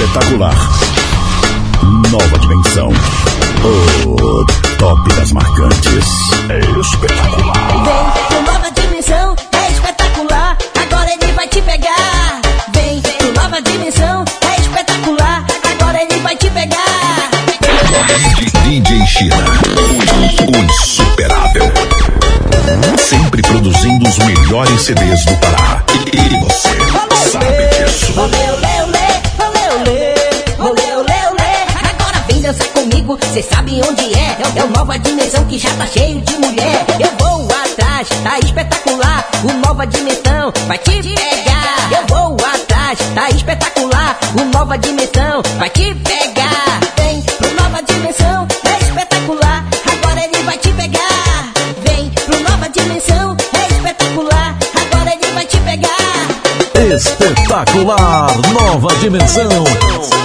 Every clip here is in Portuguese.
espetacular. Nova dimensão. O top das marcantes. É espetacular. Vem pro Nova Dimensão, é espetacular. Agora ele vai te pegar. Vem pro Nova Dimensão, é espetacular. Agora ele vai te pegar. De DJ China, o insuperável. Sempre produzindo os melhores CDs do Pará. E você sabe disso. jogo, cê sabe onde é. É, é o Nova Dimensão que já tá cheio de mulher. Eu vou atrás, tá espetacular. O Nova Dimensão vai te pegar. Eu vou atrás, tá espetacular. O Nova Dimensão vai te pegar. Vem pro Nova Dimensão, é espetacular. Agora ele vai te pegar. Vem pro Nova Dimensão, é espetacular. Agora ele vai te pegar. Espetacular Nova Dimensão.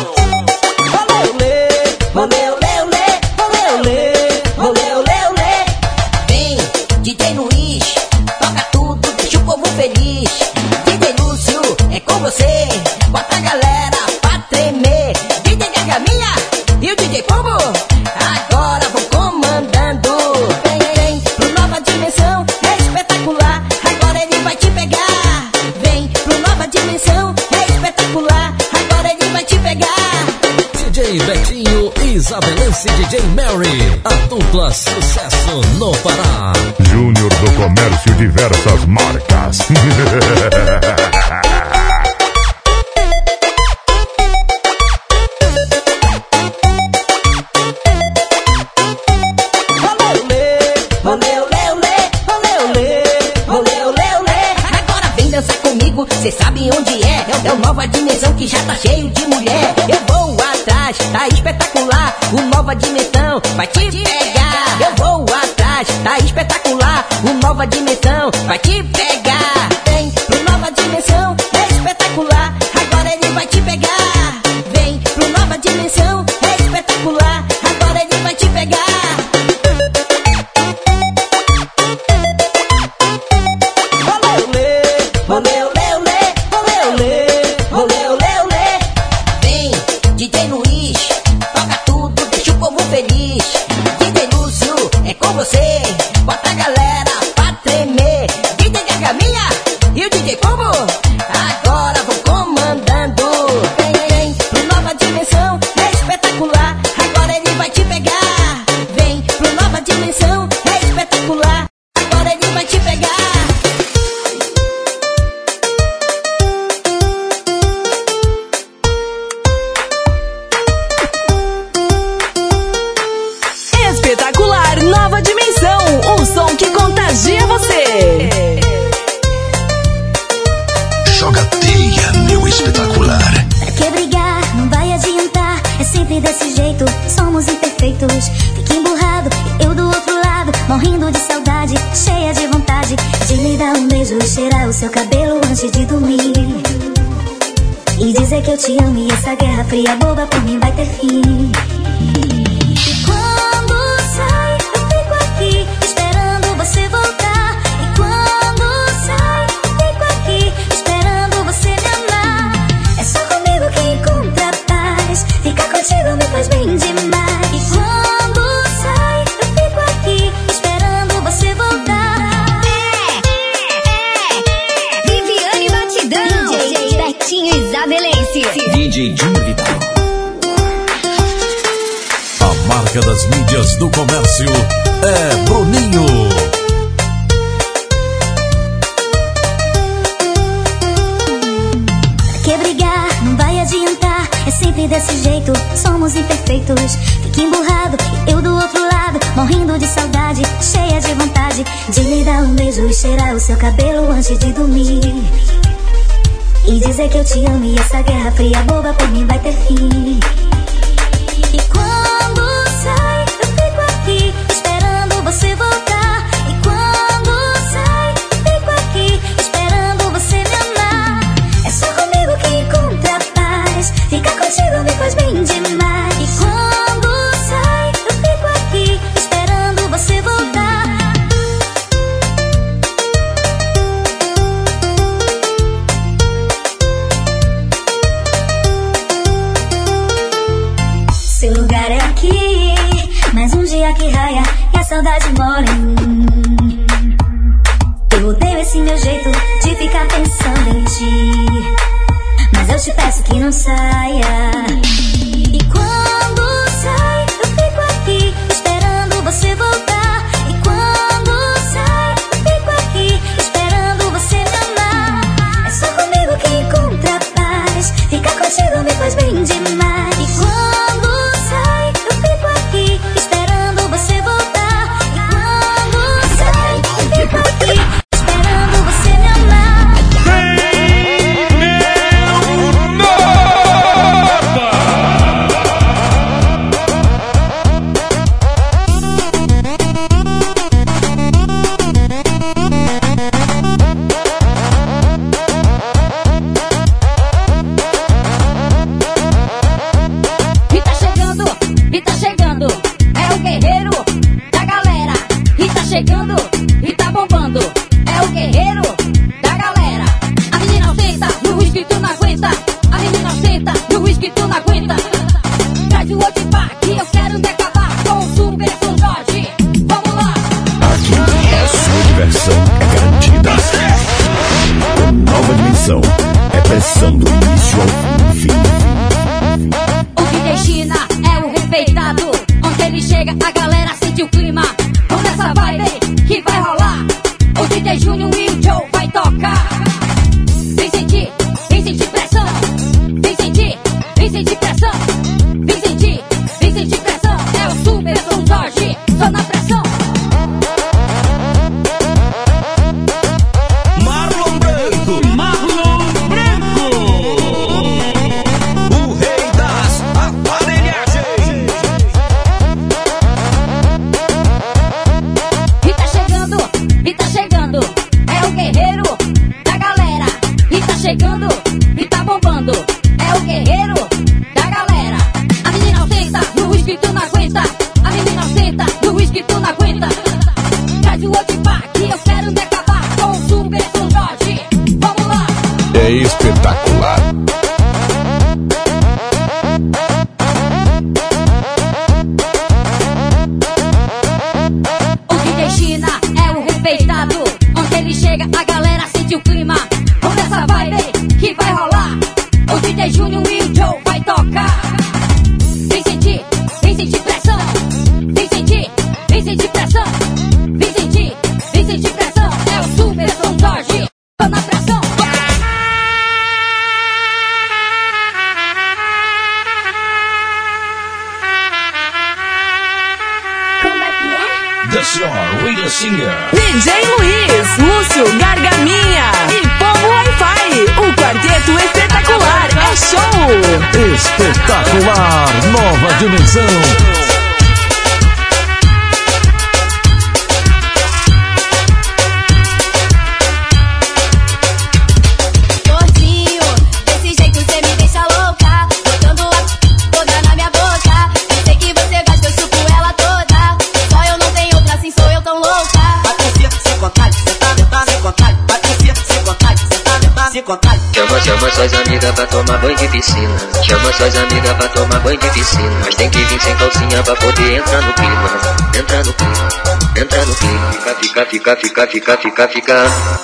fica, fica, fica, fica, fica.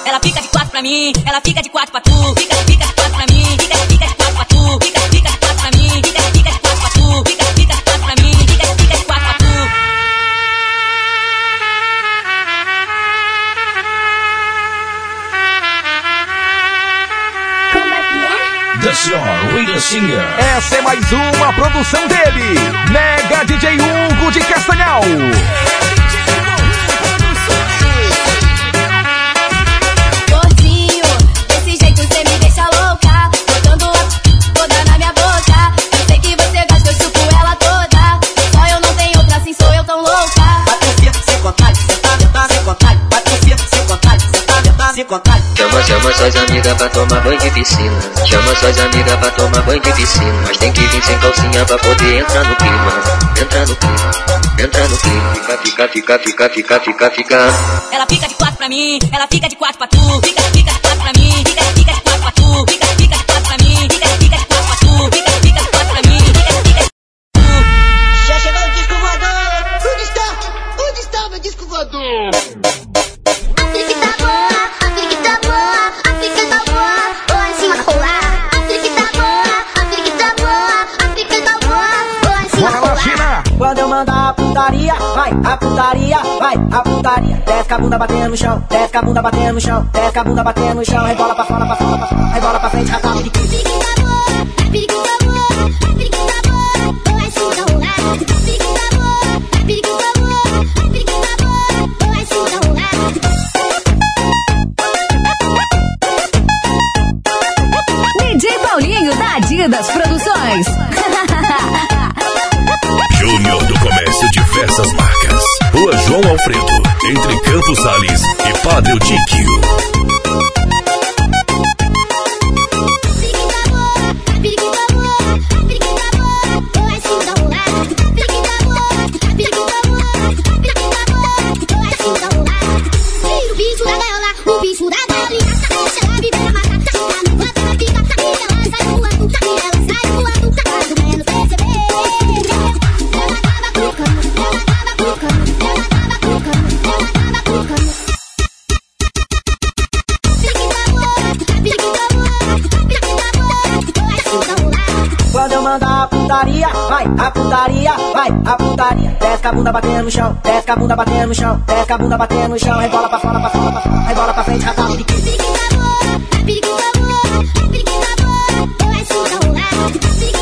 Ela fica de quatro pra mim, ela fica de suas amigas pra tomar banho de piscina. Chama suas amigas pra tomar banho de piscina. Mas tem que vir sem calcinha pra poder entrar no clima. Entrar no clima, entrar no clima. Fica, fica, fica, fica, fica, fica, fica. Ela fica de quatro pra mim, ela fica de quatro pra tu. Fica, fica de quatro pra mim, fica, fica de quatro pra tu. Fica, fica de quatro pra mim, fica, fica de quatro pra tu. Fica, fica de quatro pra mim, fica, fica de quatro. Já chegou o disco voador. Onde está? Onde está meu disco voador? putaria, vai, a putaria, vai, a putaria. Desce com a bunda batendo no chão, desce a bunda batendo no chão, desce com a bunda batendo no chão, rebola pra fora, pra fora, pra fora, rebola pra frente, rasga o piquinho. DJ Paulinho da Didas Produções. João Alfredo, entre Campos Sales e Padre Odíquio. putaria, vai, a putaria, vai, a putaria. Desce a bunda batendo no chão, desce a bunda batendo no chão, desce a bunda batendo no chão, rebola pra fora, pra fora, pra fora, rebola pra frente, rasgava o biquíni. Pique da boa, pique da boa, é pique da boa, eu acho que tá rolando. É.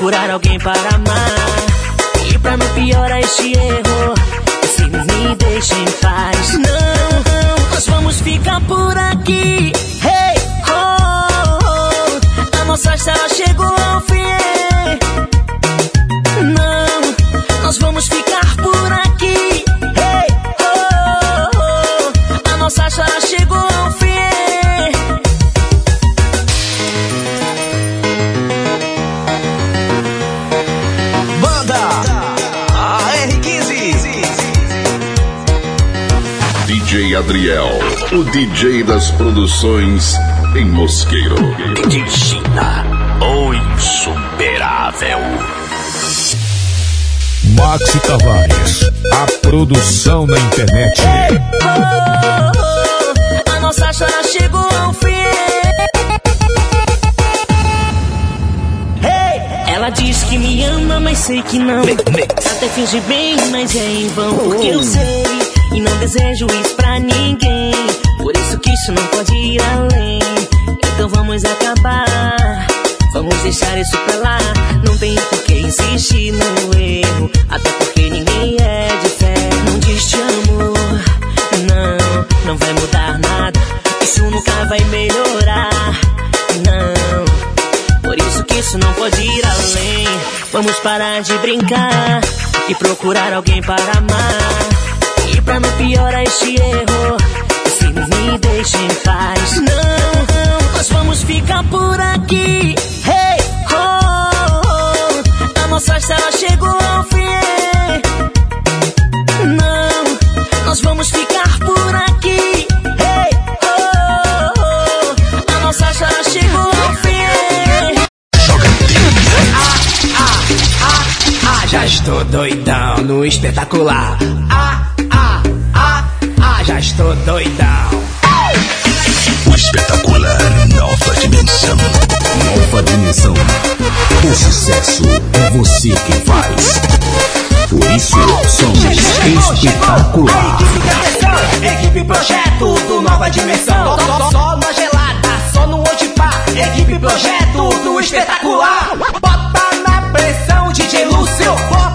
procurar alguém para amar. E pra não piorar este erro, se me deixa em paz. Não, nós vamos ficar por aqui. O DJ das produções em Mosqueiro. DJ China, o insuperável. Maxi Tavares, a produção na internet. Oh, a nossa chora chegou ao fim. Hey, ela diz que me ama, mas sei que não. Até finge bem, mas é em vão. Porque eu sei e não desejo isso pra ninguém. Por isso que isso não pode ir além. Então vamos acabar. Vamos deixar isso pra lá. Não tem por que insistir no erro. Até porque ninguém é de fé. Não diz te amo. Não, não vai mudar nada. Isso nunca vai melhorar. Não. Por isso que isso não pode ir além. Vamos parar de brincar e procurar alguém para amar. E pra não piorar este erro, se me deixa em paz. Não, nós vamos ficar por aqui. Hey, oh, oh, a nossa história chegou ao fim. Não, nós vamos ficar por aqui. Hey, oh, oh, a nossa história chegou ao fim. Ah, já estou doidão no espetacular. Ah, ah, ah, ah, já estou doidão. O espetacular Nova Dimensão. Nova dimensão. O sucesso é você quem faz. Por isso, somos espetacular. Equipe projeto do Nova Dimensão. Só, só, só na gelada, só no Odipá. Equipe projeto do espetacular. Bota na pressão, DJ Lúcio. Bota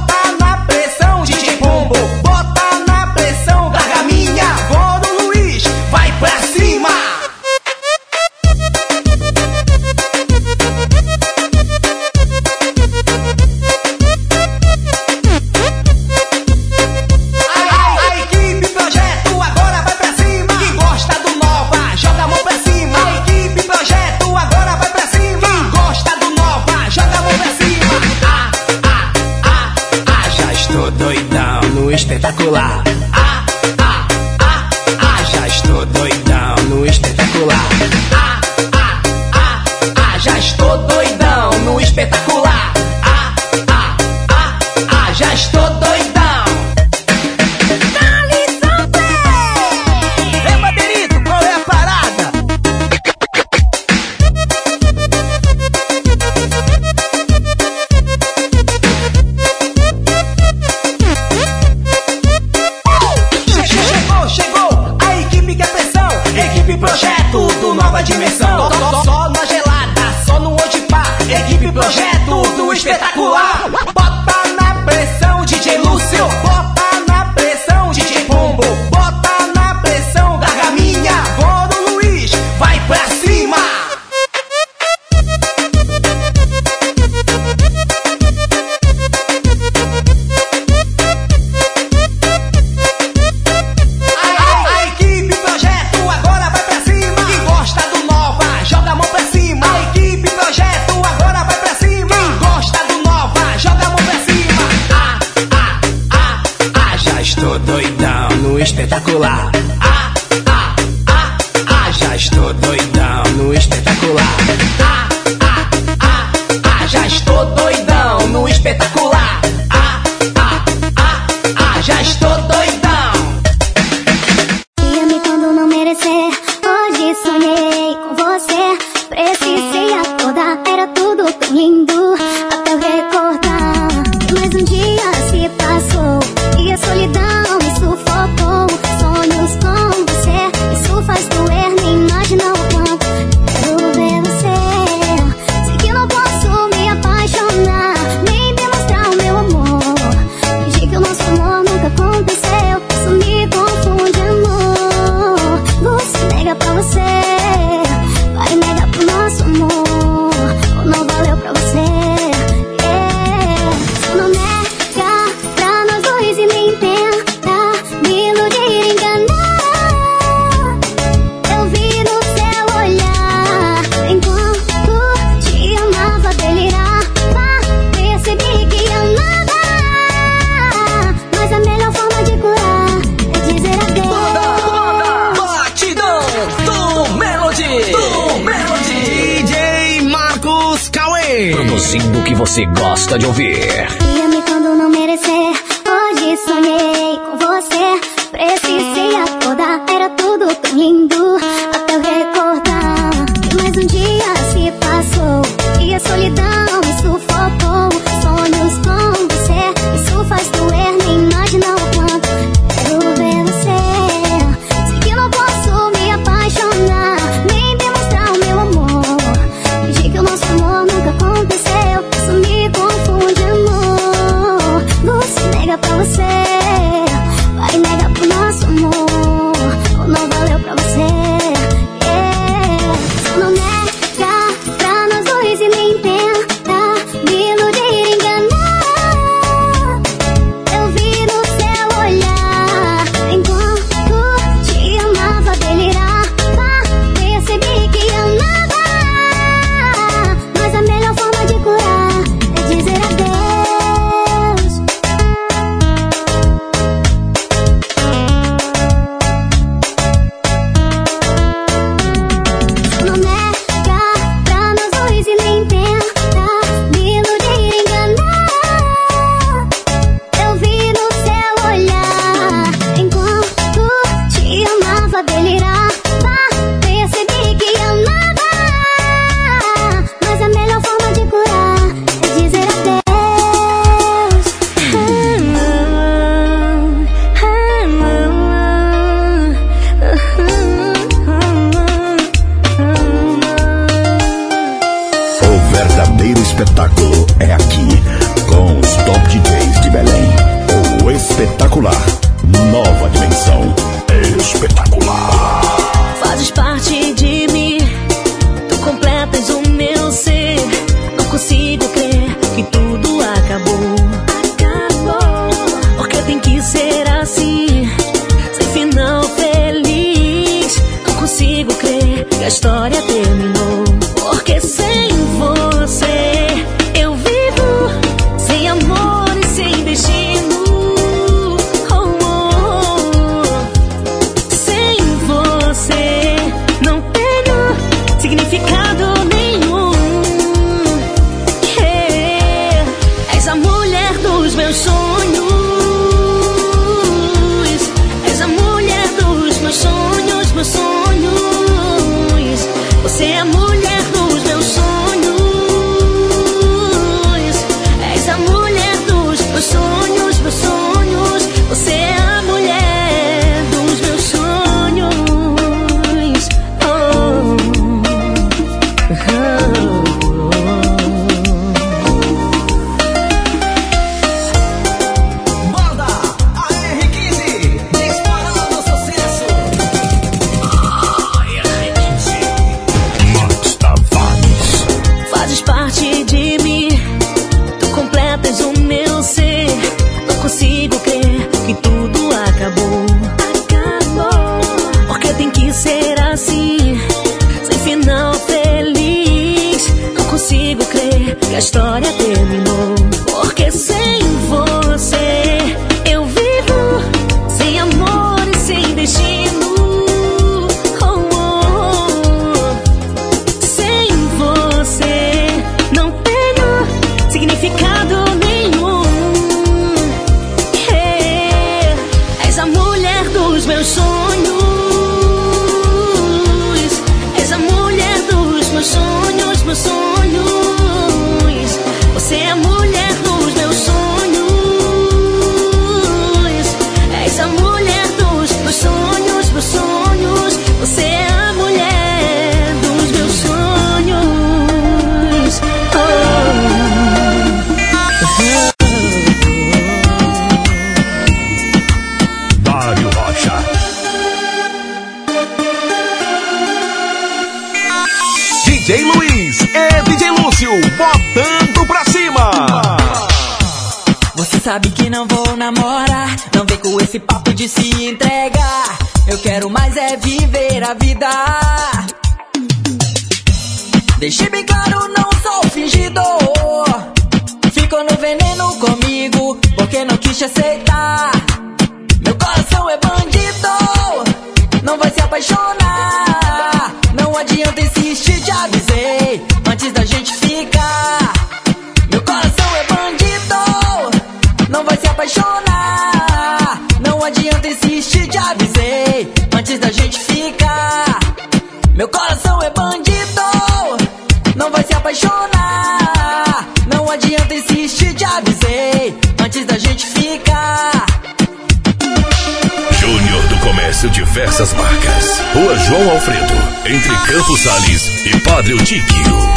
João Alfredo, entre Campos Sales e Padre Tiquinho.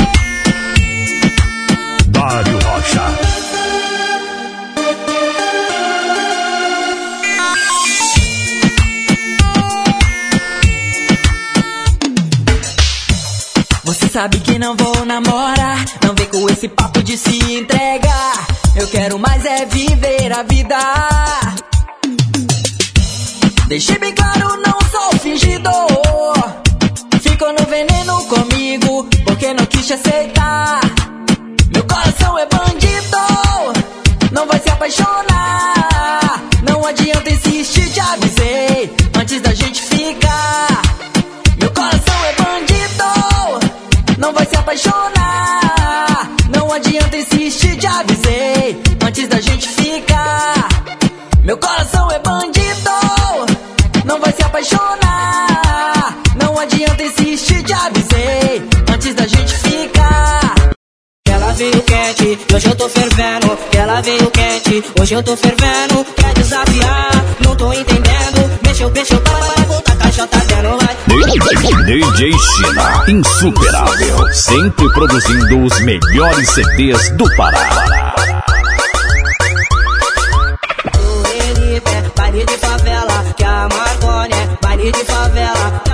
Dário Rocha. Você sabe que não vou namorar, não vem com esse papo de se entregar. Eu quero mais é viver a vida. Meu coração é bandido, não vai se apaixonar. Não adianta insistir, te avisei antes da gente ficar. Ela veio quente, hoje eu tô fervendo. Ela veio quente, hoje eu tô fervendo. Quer desafiar, não tô entendendo. Mexeu, mexeu, para voltar, caixa tá dando, vai. DJ China, insuperável, sempre produzindo os melhores CDs do Pará. Baile de favela.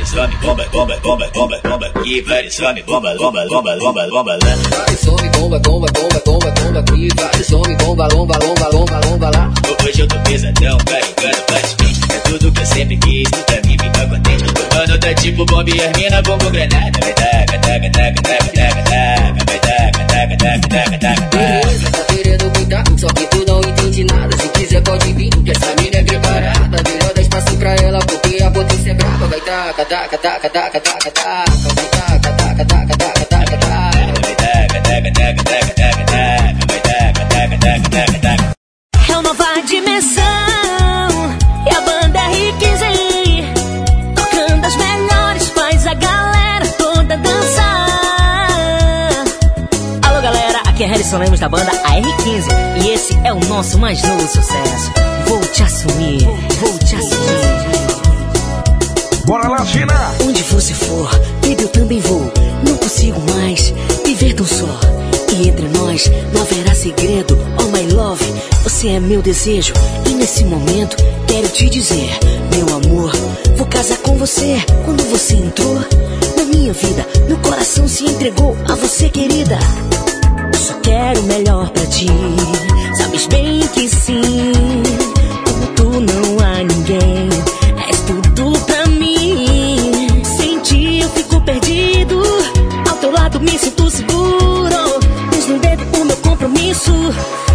Vários homens, bomba, bomba, bomba, bomba, bomba aqui. Vários homens, bomba, bomba, bomba, bomba, bomba lá. Vai some, bomba, bomba, bomba, bomba, bomba aqui. Vai some, bomba, lomba, lomba, lomba, lomba lá. Hoje eu tô pesadão, carregando vários pentes. É tudo que eu sempre quis, tu pra mim fica contente. O mano tá tipo bomba e as mina bomba granada. Vai taca, taca, taca, taca, taca, taca. Vai taca, taca, taca, taca, taca. Beleza, tá querendo gritar, só que tu não entende nada. Se quiser pode vir, porque essa mina é preparada. Melhor dar espaço pra ela, porque é. Vai taca, taca, taca, taca, taca, taca. Vai taca, taca, taca, taca, taca, taca. É uma nova dimensão. E a banda R15 tocando as melhores, faz a galera toda dançar. Alô galera, aqui é Harrison Lemos da banda AR15 e esse é o nosso mais novo sucesso. Vou te assumir, vou te assumir. Bora lá, China! Onde você for, baby, eu também vou. Não consigo mais viver tão só. E entre nós não haverá segredo. Oh, my love, você é meu desejo. E nesse momento quero te dizer, meu amor, vou casar com você. Quando você entrou na minha vida, meu coração se entregou a você, querida. Só quero o melhor pra ti. Sabes bem que sim. Como tu não há ninguém. Perdido. Ao teu lado me sinto seguro. Tens no dedo o meu compromisso.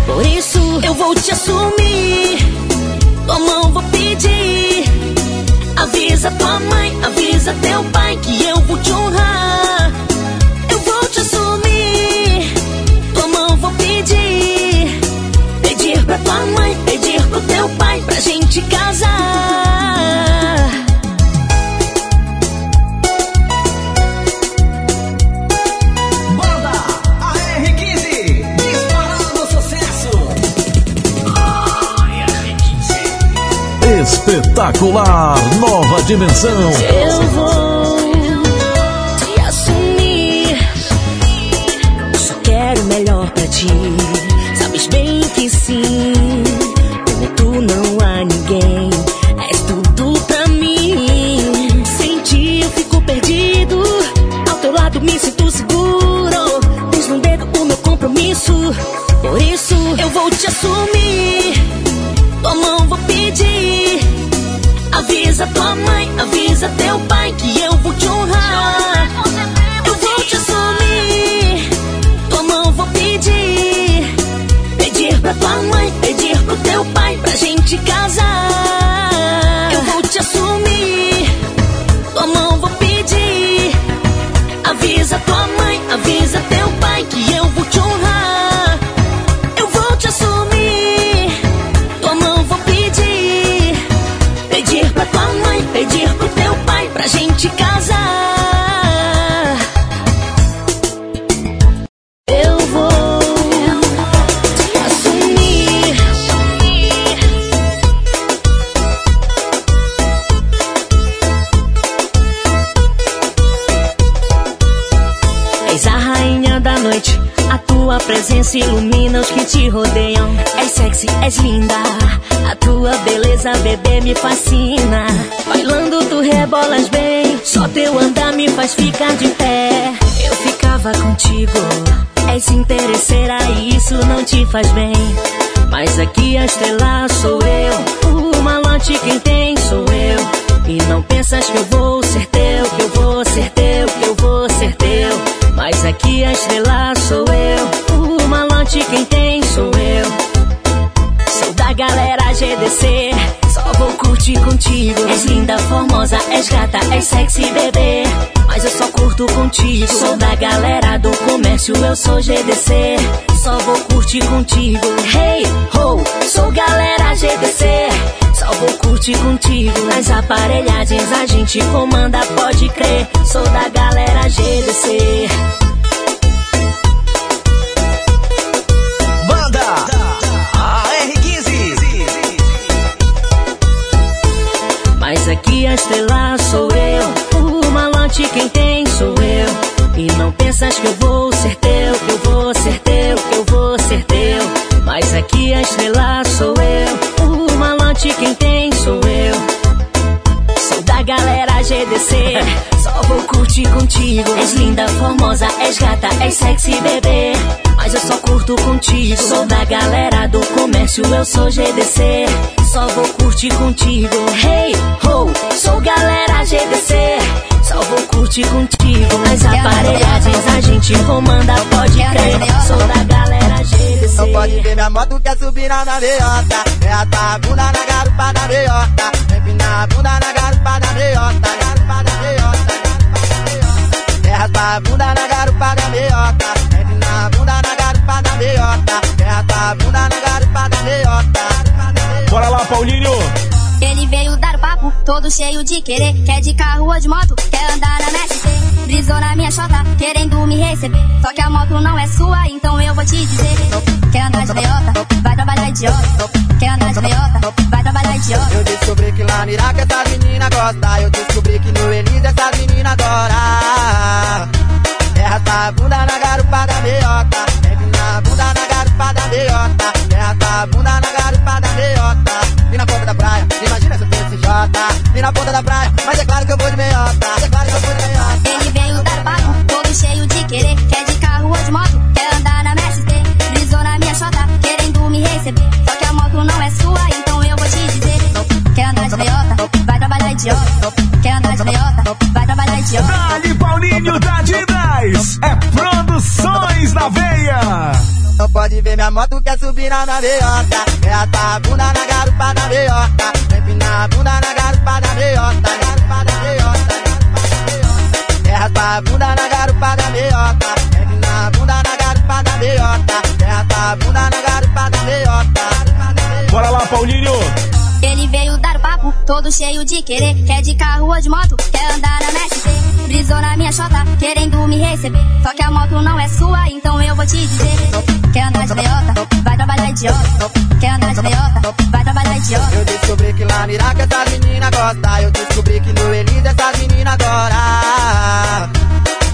Por isso eu vou te assumir. Tua mão vou pedir. Avisa tua mãe, avisa teu pai que eu vou te honrar. Eu vou te assumir. Tua mão vou pedir. Pedir pra tua mãe, pedir pro teu pai pra gente casar. espetacular Nova Dimensão. Eu vou te assumir. Só quero o melhor pra ti. Sabes bem que sim. Como tu não há ninguém. És tudo pra mim. Sem ti eu fico perdido. Ao teu lado me sinto seguro. Tens no dedo o meu compromisso. Por isso eu vou te assumir. Avisa tua mãe, avisa teu pai que faz bem. Mas aqui a estrela sou eu, o malote quem tem sou eu. E não pensas que eu vou ser teu, que eu vou ser teu, que eu vou ser teu. Mas aqui a estrela sou eu, o malote quem tem sou eu. Sou da galera GDC, só vou curtir contigo. És linda, formosa, és gata, és sexy bebê. Mas eu só curto contigo. Sou da galera do comércio, eu sou GDC. Só vou curtir contigo. Hey, ho, sou galera GDC. Só vou curtir contigo. Nas aparelhagens a gente comanda, pode crer. Sou da galera GDC. Banda AR15. Mas aqui a estrela sou eu, o malote quem tem sou eu. E não pensas que eu vou ser teu, A estrela sou eu, o malote quem tem sou eu. Sou da galera GDC, só vou curtir contigo. És linda, formosa, és gata, és sexy bebê. Mas eu só curto contigo. Sou da galera do comércio, eu sou GDC. Só vou curtir contigo. Hey, ho, sou galera GDC. Só vou curtir contigo. Nas aparelhagens a gente comanda, pode crer. Sou da galera GDC. Não pode ver minha moto quer subir na meiota. É a tua bunda na garupa da meiota. Empina a bunda na garupa da meiota. Garupa da meiota. É a tua bunda na garupa da meiota. Empina a bunda na garupa da meiota. É a tua bunda na garupa da meiota. Bora lá, Paulinho. Ele veio dar o papo, todo cheio de querer. Quer de carro ou de moto, quer andar na MSC. Brisou na minha chota, querendo me receber. Só que a moto não é sua, então eu vou te dizer. Quer andar de meiota, vai trabalhar idiota. Quer andar de meiota, vai trabalhar idiota. Eu descobri que lá no Iraque essas meninas gostam. Eu descobri que no Elise essas meninas adoram. É essa bunda na garupa da meiota. Empina a bunda na garupa da meiota. É essa bunda na garupa da meiota. E na ponta da praia, imagina se J. E na ponta da praia, mas é claro que eu vou de meiota. É claro que eu vou de meiota. Ele veio dar papo, todo cheio de querer. Quer de carro ou de moto, quer andar na MST. Brisou na minha chota, querendo me receber. Só que a moto não é sua, então eu vou te dizer. Quer andar de meiota, vai trabalhar idiota. Quer andar de meiota, vai trabalhar idiota. Dali Paulinho da Dinais. É produções na veia. Não pode ver minha moto quer subir na meiota. É a bunda na garupa da meiota. A bunda na garupa da meiota. Garupa da meiota. É a tua bunda na garupa da meiota. Empina a bunda na garupa da meiota. É a tua bunda na garupa da meiota. Bora lá, Paulinho. Ele veio dar o papo, todo cheio de querer. Quer de carro ou de moto, quer andar na MSC. Brisou na minha chota, querendo me receber. Só que a moto não é sua, então eu vou te dizer. Quer andar de meiota, vai trabalhar idiota. Quer andar de meiota, vai trabalhar idiota da mira que essas meninas gostam. Eu descobri que no Elisa essas meninas agora.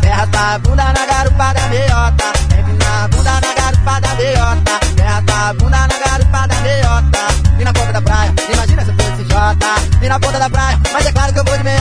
Terra tá bunda na garupa da meiota. Sempre na bunda na garupa da meiota. Terra tá bunda na garupa da meiota. E na ponta da praia, imagina se eu fosse Jota. E na ponta da praia, mas é claro que eu vou de meiota.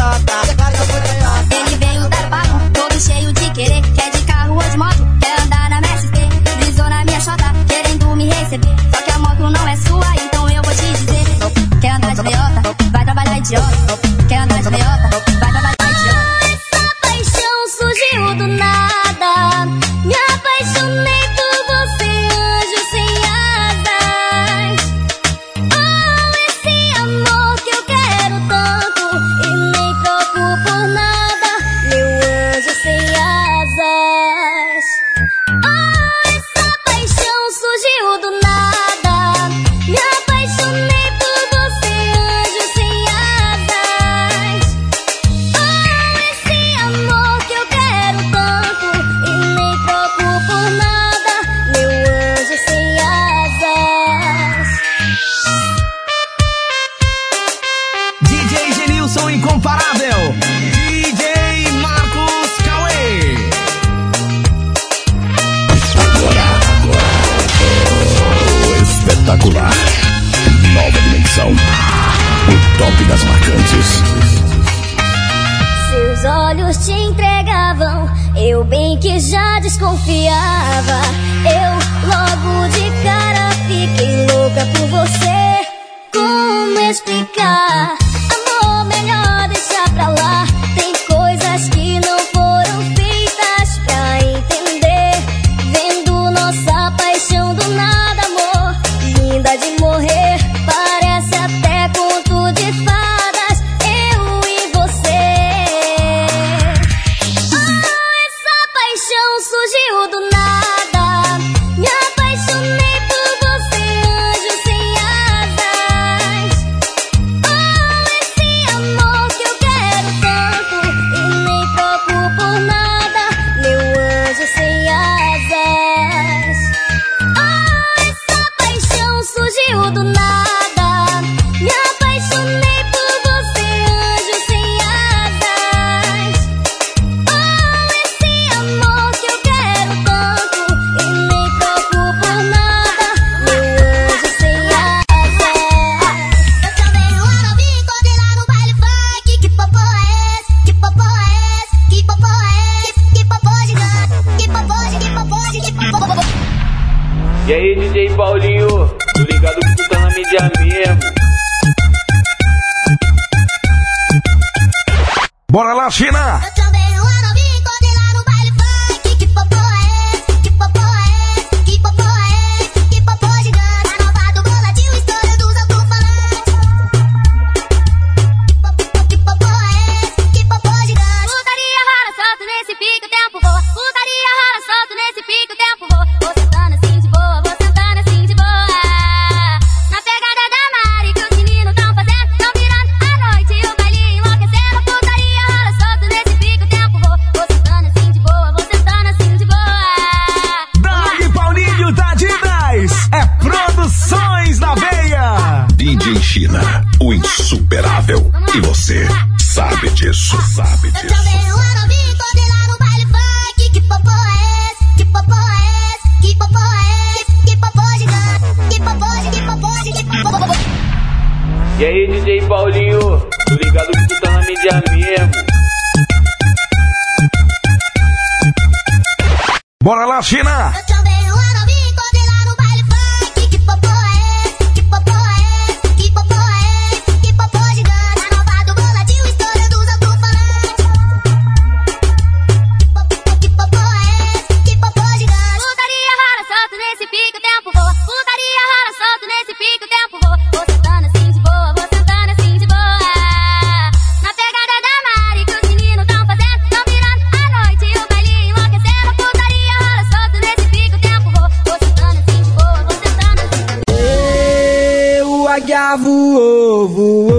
voou, voou,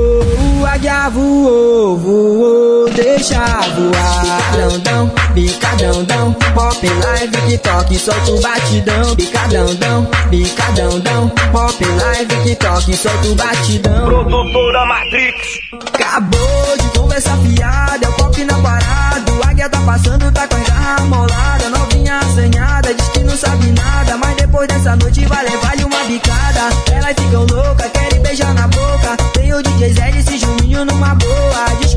o águia voou, voou, deixa voar, grandão bicadão, pop live, que solta o batidão, bicadão, bicadão, pop live, que solta o batidão. Produtora Matrix. Acabou de conversar fiada, é o pop na parada, a guia tá passando, tá com a garra molada, novinha assanhada, diz que não sabe nada, mas depois dessa noite vai levar-lhe uma bicada. Elas ficam loucas, querem beijar na boca, tem o DJ Zé e Juninho numa boa, diz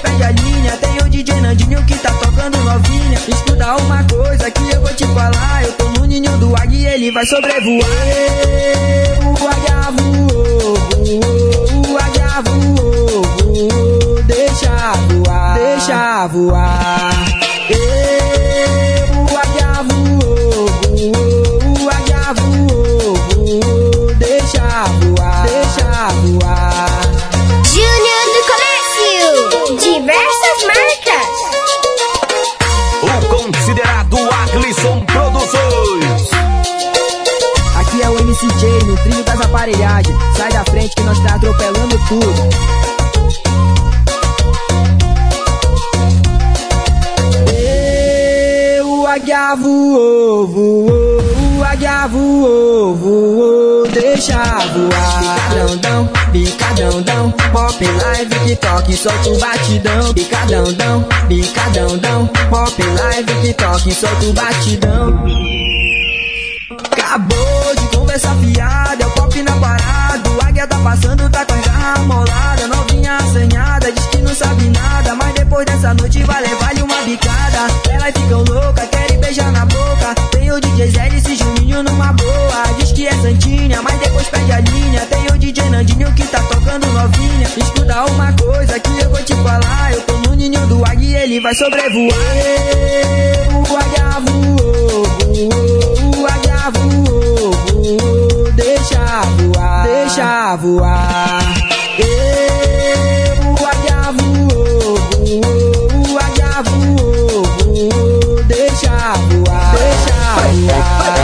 perde a linha. Tem o DJ Nandinho que tá tocando novinha. Escuta uma coisa que eu vou te falar. Eu tô no ninho do águia e ele vai sobrevoar. O águia voou, o águia voou, voou. Deixa voar, deixa voar. Aparelhagens. Sai da frente que nós tá atropelando tudo. Águia voou, voou, o águia voou, voou, deixa voar. Bicadão, bicadão, dão, pop live, TikTok, solta o batidão. Bicadão, dão, bicadão, dão, pop live, TikTok, solta o batidão. Acabou conversar fiada, é o pop na parada. O águia tá passando, tá com a garra molada. Novinha assanhada, diz que não sabe nada. Mas depois dessa noite vai levar-lhe uma bicada. Elas ficam loucas, querem beijar na boca. Tem o DJ Zé e Juninho numa boa. Diz que é Santinha, mas depois perde a linha. Tem o DJ Nandinho que tá tocando novinha. Escuta uma coisa que eu vou te falar. Eu tô no ninho do águia e ele vai sobrevoar. Voar, deixa voar. Ê, O águia voou, voou, o águia voou, voou. Deixa voar, deixa voar.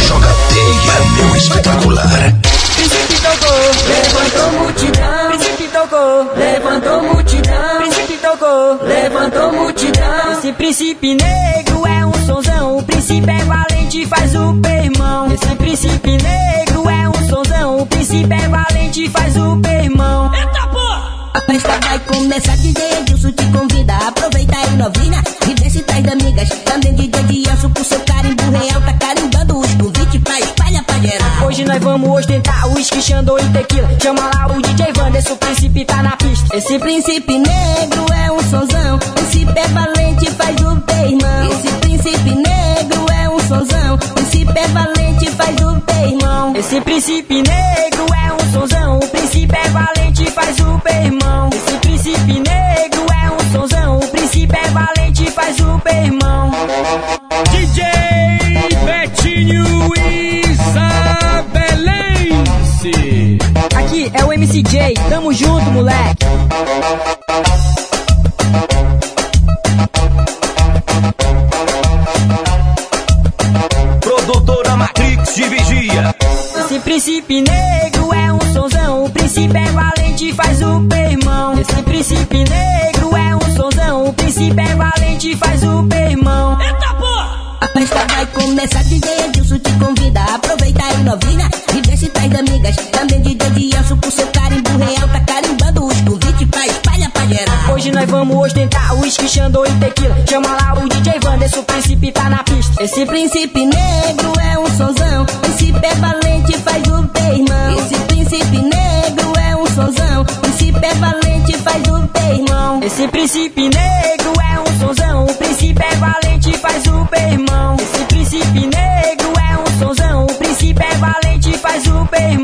Joga teia, meu espetacular. Príncipe tocou, levantou multidão. Príncipe tocou, levantou multidão. Príncipe tocou, levantou multidão. Esse príncipe negro é um sonzão. O príncipe é valente, faz o permão. Esse príncipe negro O é valente, faz o permão. Eita porra! A festa vai começar, DJ Edilson te convida. Aproveita aí, novinha, e vê se de amigas. Também DJ Dianço pro seu carimbo real, tá carimbando os convites pra espalha pra geral. Hoje nós vamos ostentar uísque, xandô e tequila. Chama lá o DJ Wanderson, o príncipe tá na pista. Esse príncipe negro é um sonzão, príncipe é valente, faz o permão. Esse príncipe negro é um sonzão, príncipe é valente, faz o permão. Esse príncipe negro o permão. Esse príncipe negro é um sonzão, o príncipe é valente, faz o permão. DJ Betinho Isabelense. Aqui é o MCJ, tamo junto, moleque. Produtora Matrix de Vigia. Esse príncipe negro é um sonzão, o príncipe é valente, faz o permão. Esse príncipe negro é um sonzão, o príncipe é valente, faz o permão. Eita porra! A festa vai começar, DJ Edilson te convida. Aproveita aí, novinha, e vê se de amigas. Também DJ Dianço pro seu carimbo real, tá carimbando os convites pra espalha pra geral. Hoje nós vamos ostentar uísque, xandô e tequila. Chama lá o DJ Wanderson, o príncipe tá na pista. Esse príncipe negro é um sonzão, príncipe é valente, faz o permão. Esse príncipe negro é um sonzão, príncipe é valente, faz o permão. Esse príncipe negro é um sonzão, o príncipe é valente, faz o permão. Esse príncipe negro é um sonzão, o príncipe é valente, faz o permão. DJ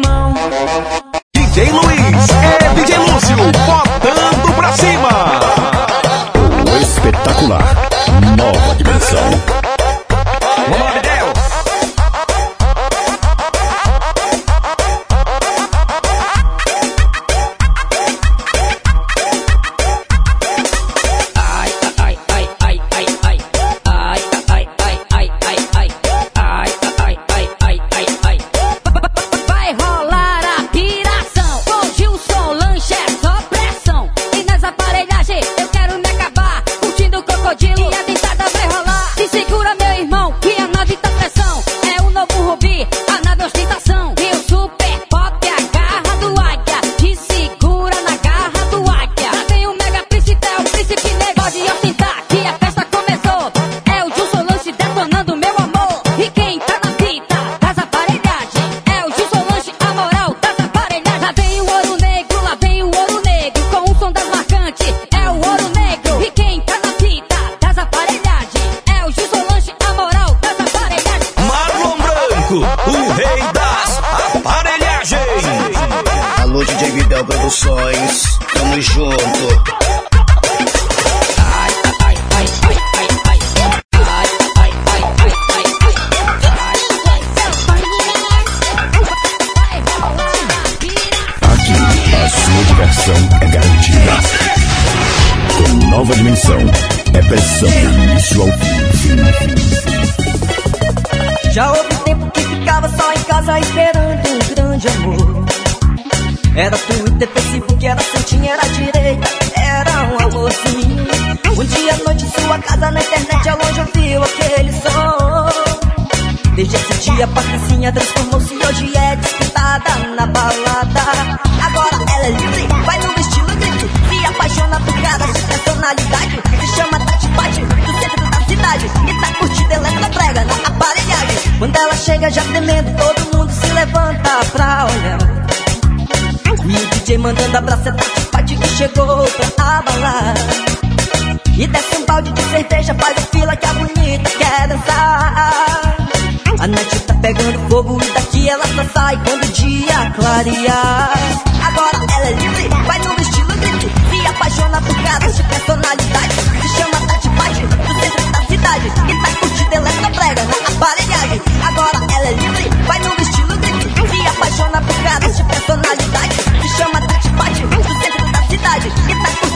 Agora ela é livre, vai no estilo grito, se apaixona por caras de personalidade. Se chama Tati Pati, do centro da cidade, e tá curtindo elétrica prega na aparelhagem. Agora ela é livre, vai no estilo grito, se apaixona por caras de personalidade. Se chama Tati Pati, do centro da cidade, e tá curtindo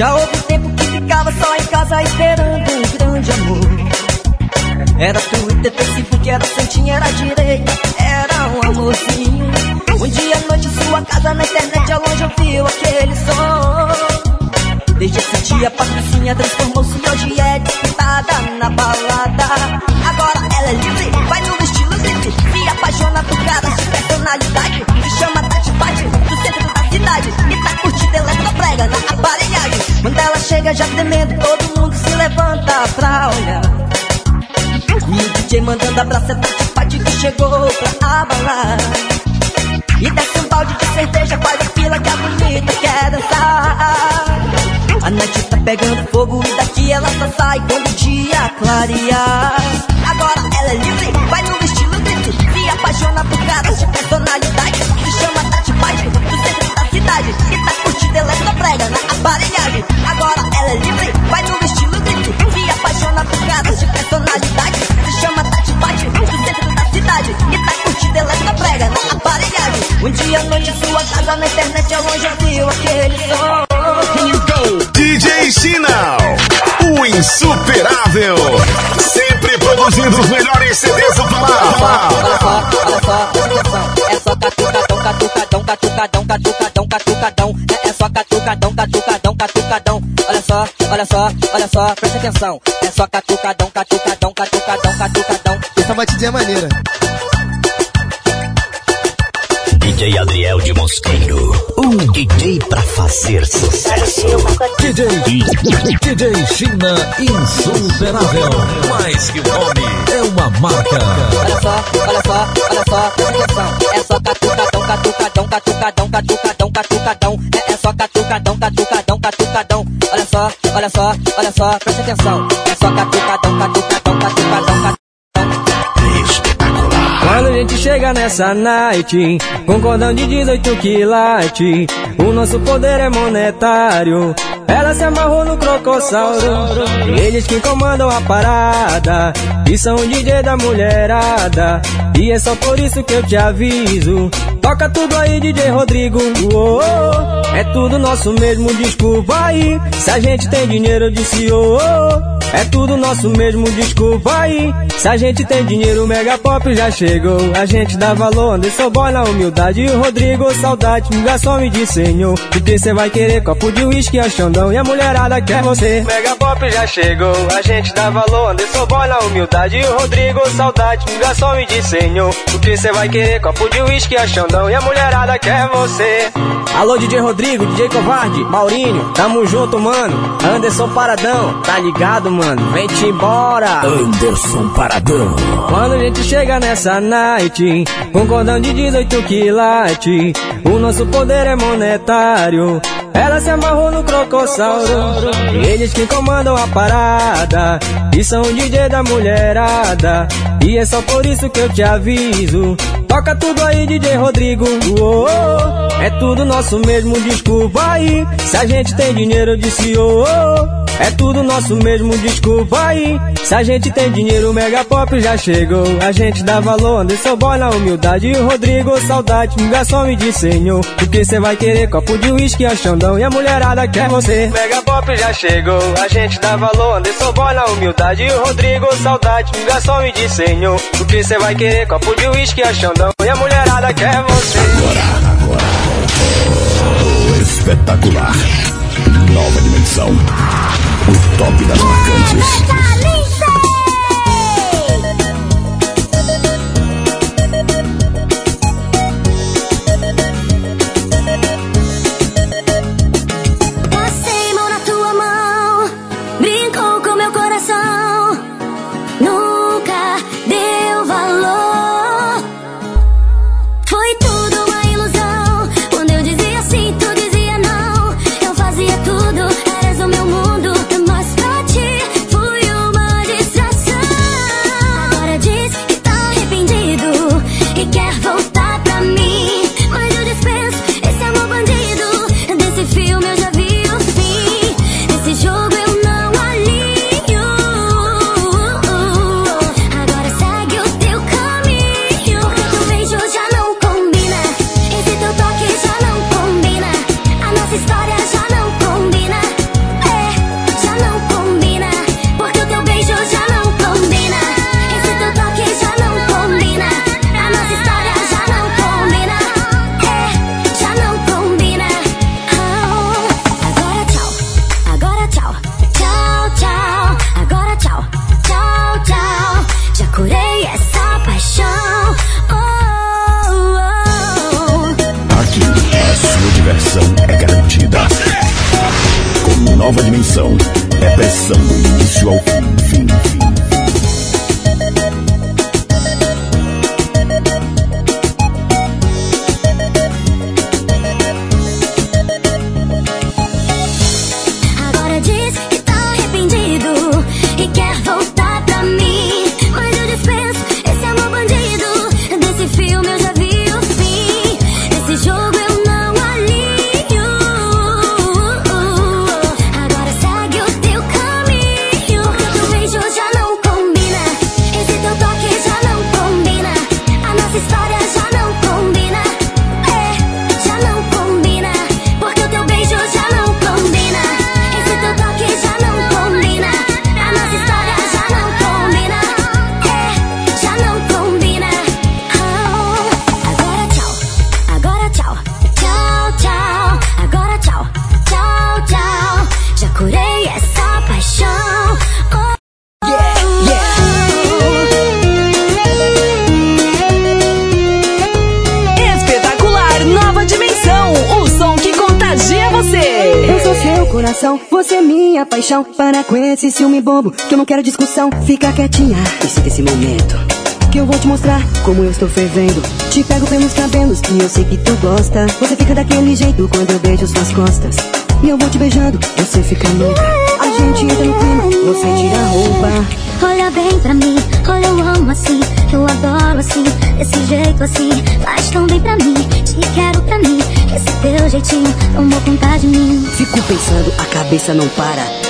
Já houve tempo que ficava só em casa esperando um grande amor. Era Twitter, Facebook, era santinha, era direita, era um amorzinho. Um dia à noite sua casa na internet, ao longe ouviu aquele som. Desde esse dia a patricinha transformou-se hoje é disputada na balada. Agora ela é livre, vai no estilo grito, se apaixona por caras chega já tremendo, todo mundo se levanta pra olhar. E o DJ mandando abraço é Pati que chegou pra abalar. E desce um balde de cerveja, faz a fila que a bonita quer dançar. A noite tá pegando fogo e daqui ela só sai quando o dia clarear. Agora ela é livre, vai no estilo grito, se apaixona por caras de personalidade. Se chama Tati Pati, do centro da cidade, e tá curtindo elétrica prega na aparelhagem. Agora ela é livre, vai no estilo grito, se apaixona por caras de personalidade. Se chama Tati Pati, do centro da cidade, e tá curtindo elétrica prega na aparelhagem. Um dia à noite sua casa na internet, ao longe ouviu aquele som. DJ Sinal, o insuperável. Sempre produzindo os melhores CDs do Olha Pará. só, olha só, atenção. É só catucadão, catucadão, catucadão. É, é só catucadão, catucadão, catucadão. Olha só, olha só, olha só, presta atenção. É só catucadão, catucadão, catucadão, catucadão. Essa batidinha é maneira. DJ Adriel de Mosqueiro, um DJ pra fazer sucesso. DJ, DJ China Insuperável. Mais que um nome, é uma marca. Olha só, olha só, olha só, presta atenção. É só catucadão, catucadão, catucadão, catucadão. É, é só catucadão, catucadão, catucadão. Olha só, olha só, olha só, presta atenção. É só catucadão, catucadão, catucadão, catucadão. Nessa night, com cordão de 18 quilates, o nosso poder é monetário. Ela se amarrou no crocossauro, eles que comandam a parada, e são o DJ da mulherada. E é só por isso que eu te aviso. Toca tudo aí, DJ Rodrigo. Uô, é tudo nosso mesmo, desculpa aí. Se a gente tem dinheiro, eu disse ô. É tudo nosso mesmo, desculpa aí. Se a gente tem dinheiro, o Mega Pop já chegou. A gente dá valor, Anderson Boy na humildade. E o Rodrigo, saudade, o garçom me disse, senhor. O que cê vai querer? Copo de uísque a Xandão. E a mulherada quer você. Mega Pop já chegou. A gente dá valor, Anderson Boy na humildade. E o Rodrigo, saudade, o garçom me disse, senhor. O que cê vai querer? Copo de uísque a Xandão. E a mulherada quer você. Alô, DJ Rodrigo, DJ Covarde, Maurinho, tamo junto, mano. Anderson Paradão, tá ligado, mano? Vem-te embora. Anderson Paradão. Quando a gente chega nessa night, com cordão de 18 quilates, o nosso poder é monetário. Ela se amarrou no crocossauro. E eles que comandam a parada. E são o DJ da mulherada. E é só por isso que eu te aviso. Toca tudo aí, DJ Rodrigo. Uou, é tudo nosso mesmo, desculpa aí. Se a gente tem dinheiro, eu disse oh. É tudo nosso mesmo, desculpa aí. Se a gente tem dinheiro, o Mega Pop já chegou. A gente dá valor, Anderson Boy na humildade. Rodrigo, saudade, um garçom me disse, senhor. O que cê vai querer? Copo de uísque, a Xandão e a mulherada quer você. Mega Pop já chegou. A gente dá valor, Anderson Boy na humildade. Rodrigo, saudade, um garçom me disse, senhor. O que cê vai querer? Copo de uísque, a Xandão e a mulherada quer você. Agora, agora. Espetacular. Nova dimensão. O top das marcantes. Coração, você é minha paixão. Para com esse ciúme bobo, que eu não quero discussão. Fica quietinha e sinta esse momento. Que eu vou te mostrar como eu estou fervendo. Te pego pelos cabelos e eu sei que tu gosta. Você fica daquele jeito quando eu beijo suas costas. E eu vou te beijando, você fica louca. A gente entra no clima, você tira a roupa. Olha bem pra mim, olha eu amo assim, eu adoro assim, desse jeito assim, faz tão bem pra mim, te quero pra mim, esse teu jeitinho tomou conta de mim. Fico pensando, a cabeça não para.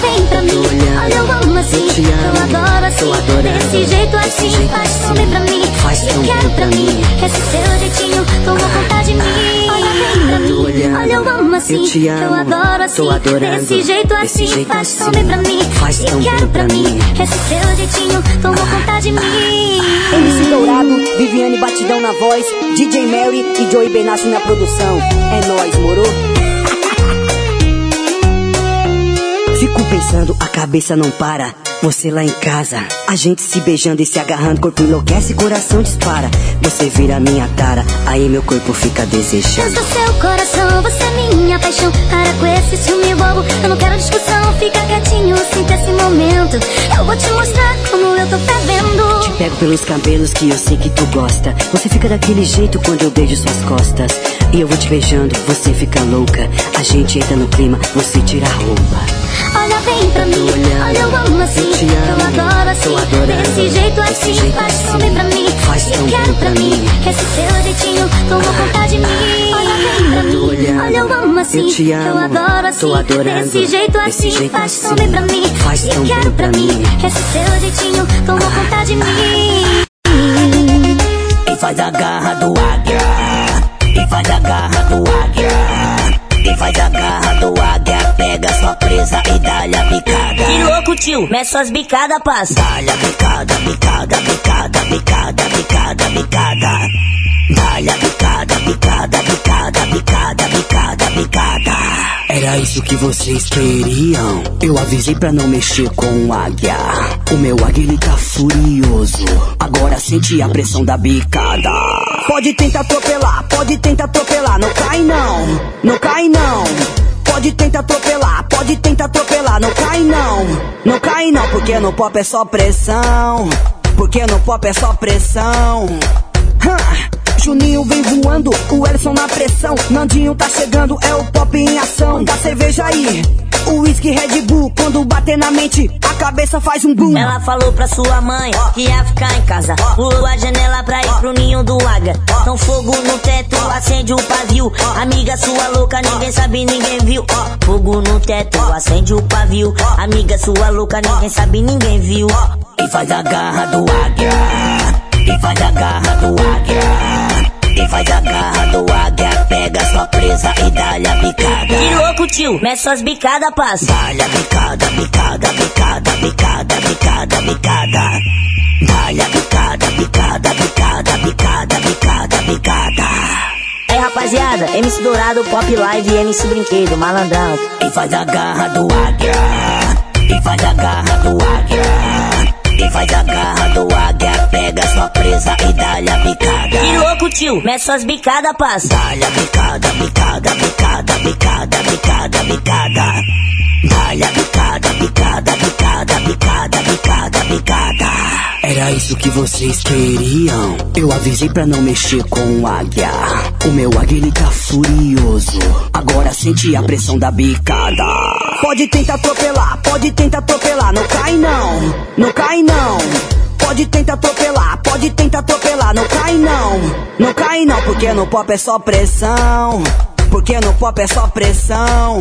Bem pra mim, olha eu amo assim, eu te amo, eu adoro assim, adorando. desse jeito Desse assim, jeito faz assim, bem pra mim, faz tão quero pra mim, mim. esse teu jeitinho tomou conta de mim. Olha bem pra mim, olhando, olha eu amo assim, eu te amo, eu adoro assim, adorando. desse jeito Desse assim, jeito faz assim, bem pra mim, faz tão quero pra mim, mim. esse teu jeitinho tomou conta de mim. MC Dourado, Viviane Batidão na voz, DJ Mary e Joey Benassi na produção. É nóis, moro? Fico pensando, a cabeça não para. Você lá em casa, a gente se beijando e se agarrando, corpo enlouquece, coração dispara. Você vira minha tara, aí meu corpo fica Eu desejando. sou seu coração, você é minha paixão. Para com esse ciúme bobo, eu não quero discussão. Fica quietinho, sinta esse momento. Eu vou te mostrar como eu tô fervendo. Te pego pelos cabelos que eu sei que tu gosta. Você fica daquele jeito quando eu beijo suas costas. E eu vou te beijando, você fica louca. A gente entra no clima, você tira a roupa. Olha bem pra mim, olha eu amo assim. Eu te amo, eu adoro assim. adorando. Desse jeito Desse assim, jeito faz assim, tão bem pra mim. faz tão quero bem pra pra mim, mim. que esse seu jeitinho tomou conta de mim. Olha bem pra mim, olhando, olha eu amo assim. eu te amo, adoro assim. adorando. Desse jeito Desse assim, jeito faz tão assim, bem pra mim. faz tão quero bem pra mim, mim. que esse seu jeitinho tomou conta de mim. E faz a garra do águia. E faz a garra do águia. E faz a garra do águia. Pega sua presa e dá-lhe a bicada. Que louco, tio, mete suas bicadas, passa. Dá-lhe a bicada, bicada, bicada, bicada, bicada, bicada. Dá-lhe a bicada, bicada, bicada, bicada. Era isso que vocês queriam. Eu avisei pra não mexer com o águia. O meu águia ele tá furioso. Agora sente a pressão da bicada. Pode tentar atropelar, pode tentar atropelar. Não cai não, não cai não. Pode tentar atropelar, pode tentar atropelar. Não cai não, não cai não. Porque no pop é só pressão. Porque no pop é só pressão. Hã. Juninho vem voando, o Ellison na pressão. Nandinho tá chegando, é o pop em ação. Da cerveja aí, o whisky Red Bull. Quando bater na mente, a cabeça faz um boom. Ela falou pra sua mãe que ia ficar em casa. Pulou a janela pra ir pro ninho do águia. Então fogo no teto, acende o pavio. Amiga sua louca, ninguém sabe, ninguém viu. Fogo no teto, acende o pavio. Amiga sua louca, ninguém sabe, ninguém viu. E faz a garra do águia. E faz a garra do águia. E faz a garra do águia. Pega sua presa e dá-lhe a bicada. Que louco, tio, mete suas bicadas, passa. Dá-lhe a bicada, bicada, bicada, bicada, bicada, bicada. Dá-lhe a bicada, bicada, bicada, bicada, bicada, bicada. Aí, rapaziada, MC Dourado, Pop Live e MC Brinquedo, malandrão. E faz a garra do águia. E faz a garra do águia. E faz a garra do águia. Pega sua presa e dá-lhe a bicada. Que louco, tio, mete suas bicadas, passa. Dá-lhe a bicada, bicada, bicada, bicada, bicada, bicada. Dá-lhe a bicada, bicada, bicada, bicada, bicada, bicada. Era isso que vocês queriam. Eu avisei pra não mexer com o águia. O meu águia ele tá furioso. Agora sente a pressão da bicada. Pode tentar atropelar, pode tentar atropelar. Não cai não, não cai não. Pode tentar atropelar, pode tentar atropelar. Não cai não, não cai não. Porque no pop é só pressão. Porque no pop é só pressão.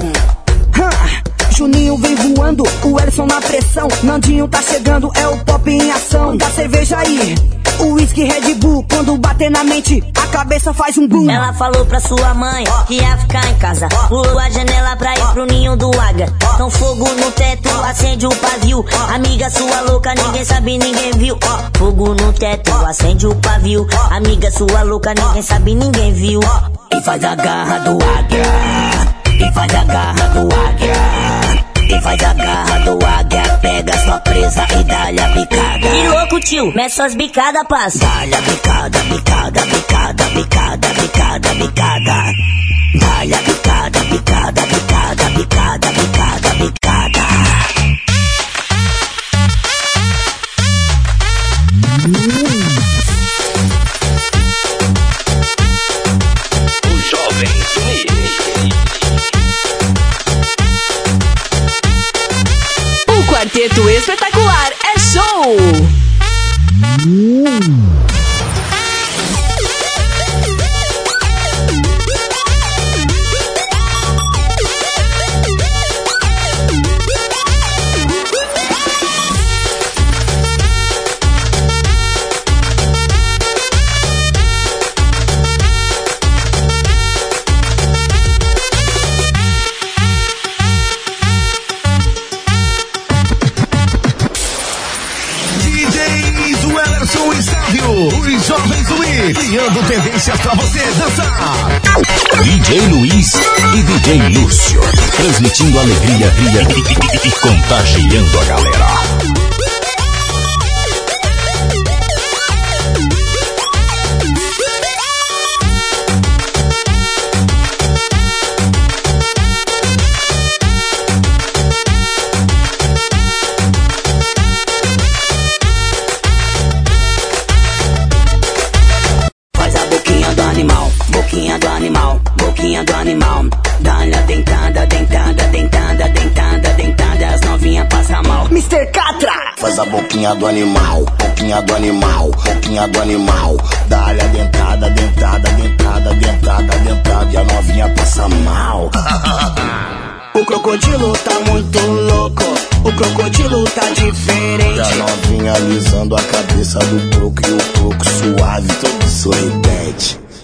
Hã. Juninho vem voando, o Ellison na pressão. Nandinho tá chegando, é o pop em ação. Da cerveja aí, o whisky Red Bull. Quando bater na mente, a cabeça faz um boom. Ela falou pra sua mãe que ia ficar em casa. Pulou a janela pra ir pro ninho do águia. Então fogo no teto, acende o pavio. Amiga sua louca, ninguém sabe, ninguém viu. Fogo no teto, acende o pavio. Amiga sua louca, ninguém sabe, ninguém viu. E faz a garra do águia. E faz a garra do águia. E faz a garra do águia. Pega sua presa e dá-lhe a bicada. Que louco, tio, mete suas bicadas, passa. Dá-lhe a bicada, bicada, bicada, bicada, bicada, bicada. Dá-lhe a bicada, bicada, bicada, bicada, Quarteto Espetacular é show! Luiz Luiz, criando tendências pra você dançar. DJ Luiz e DJ Lúcio. Transmitindo alegria, ria e, e contagiando a galera. Catra! Faz a boquinha do animal, boquinha do animal, boquinha do animal. Dá-lhe a dentada, dentada, dentada, dentada, dentada. E a novinha passa mal. O crocodilo tá muito louco, o crocodilo tá E a diferente. novinha alisando a cabeça do croco e o croco suave, todo sorridente.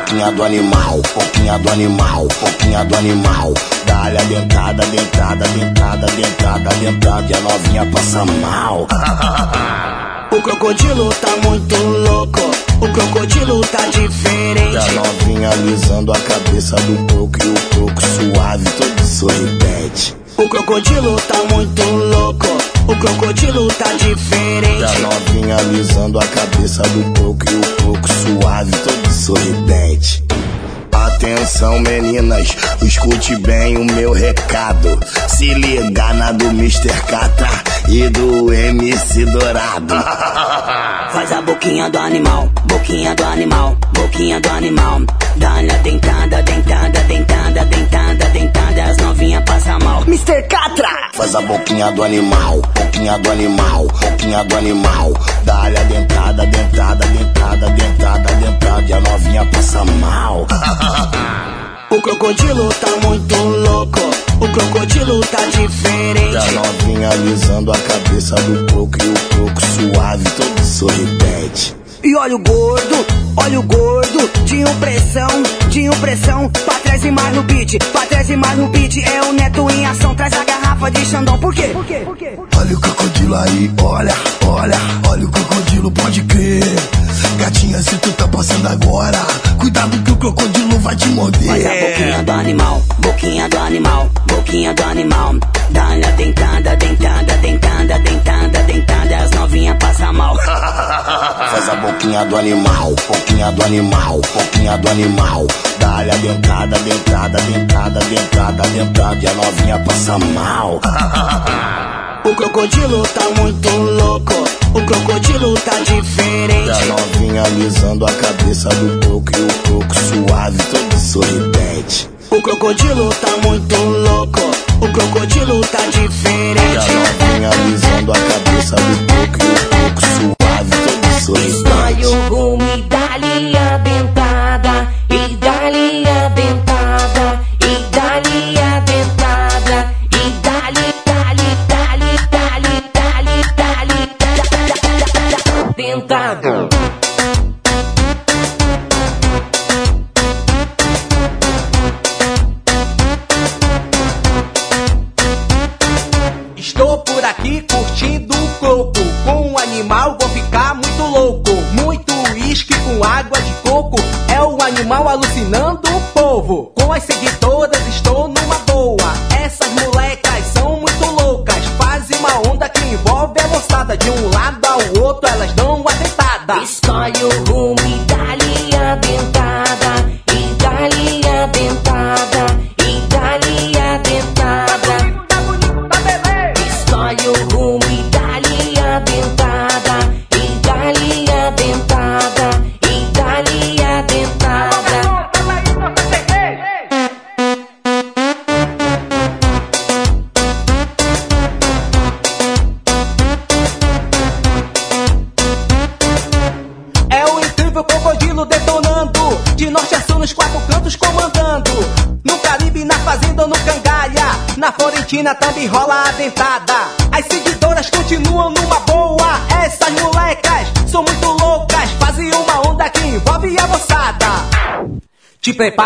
boquinha do animal, boquinha do animal, boquinha do animal. Dá-lhe a dentada, dentada, dentada, dentada, dentada. E a novinha passa mal. O crocodilo tá muito louco, o crocodilo tá E a diferente. novinha alisando a cabeça do croco e o croco suave, todo sorridente. O crocodilo tá muito louco, o crocodilo tá diferente. novinha alisando a cabeça do croco e o croco suave, todo sorridente. Atenção meninas, escute bem o meu recado. Se liga na do Mr. Catra e do MC Dourado. Faz a boquinha do animal, boquinha do animal, boquinha do animal. Dá-lhe a dentada, dentada, dentada, dentada, dentada. As novinhas passam mal. Mr. Catra! Faz a boquinha do animal, boquinha do animal, boquinha do animal. Dá-lhe a dentada, dentada, dentada, dentada, dentada. E a novinha passa mal. O crocodilo tá muito louco, o crocodilo tá diferente. novinha alisando a cabeça do croco e o croco suave, todo sorridente. E olha o gordo, olha o gordo, de impressão, de impressão. Pra trás e mais no beat, pra trás e mais no beat. É o neto em ação, traz a garrafa de Xandão. Por quê? Por quê? Por quê? Olha o crocodilo aí, olha, olha, olha o crocodilo, pode crer. Do animal, boquinha do animal, boquinha do animal. Dá-lhe a dentada, dentada, dentada, dentada, dentada. E a novinha passa mal. O crocodilo tá muito louco, o crocodilo tá E a diferente. novinha alisando a cabeça do croco e o croco suave, todo sorridente. O crocodilo tá muito louco, o crocodilo tá E a diferente. novinha alisando a cabeça do croco e o croco suave, sorridente. Escolhe o rumo e dá-lhe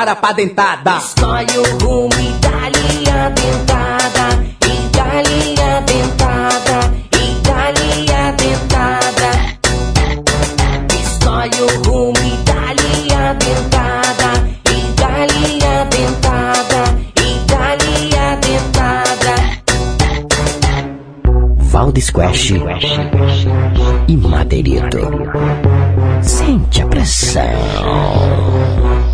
cara pra dentada. Escolhe o rumo e dá-lhe dentada. E dá-lhe dentada. E dá-lhe dentada. Escolhe o rumo e dá-lhe dentada. E dá-lhe dentada. E dá-lhe dentada. Valdes Quest e Madeirito. Sente a pressão.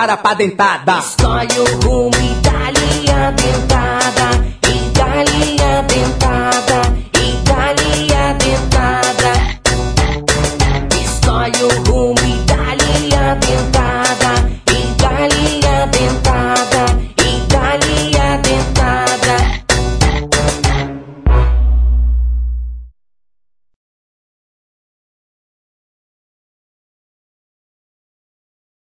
para padentada. Escolhe